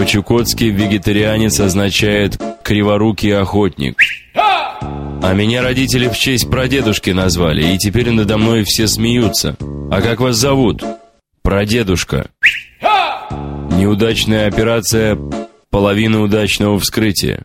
По-чукотски вегетарианец означает «криворукий охотник». А меня родители в честь прадедушки назвали, и теперь надо мной все смеются. А как вас зовут? Прадедушка. Неудачная операция, половина удачного вскрытия.